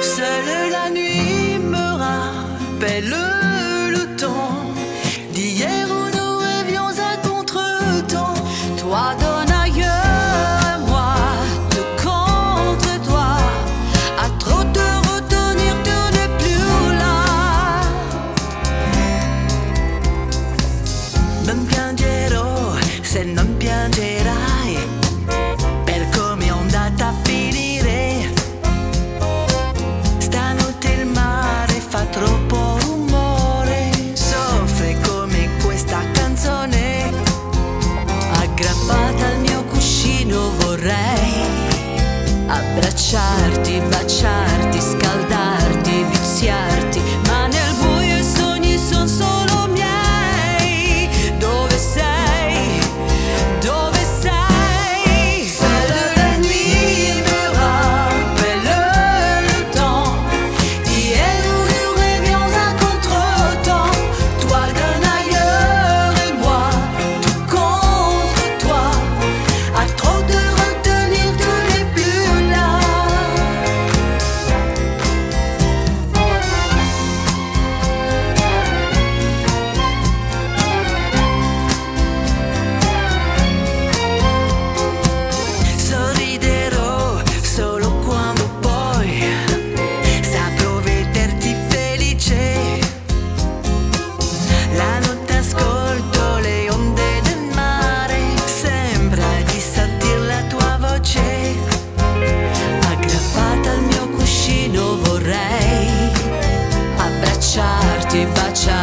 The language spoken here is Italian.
Seule la nuit me rappelle. fa troppo rumore, soffre come questa canzone. Aggrappata al mio cuscino vorrei abbracciarti, baciarti, scaldarti. ti faccia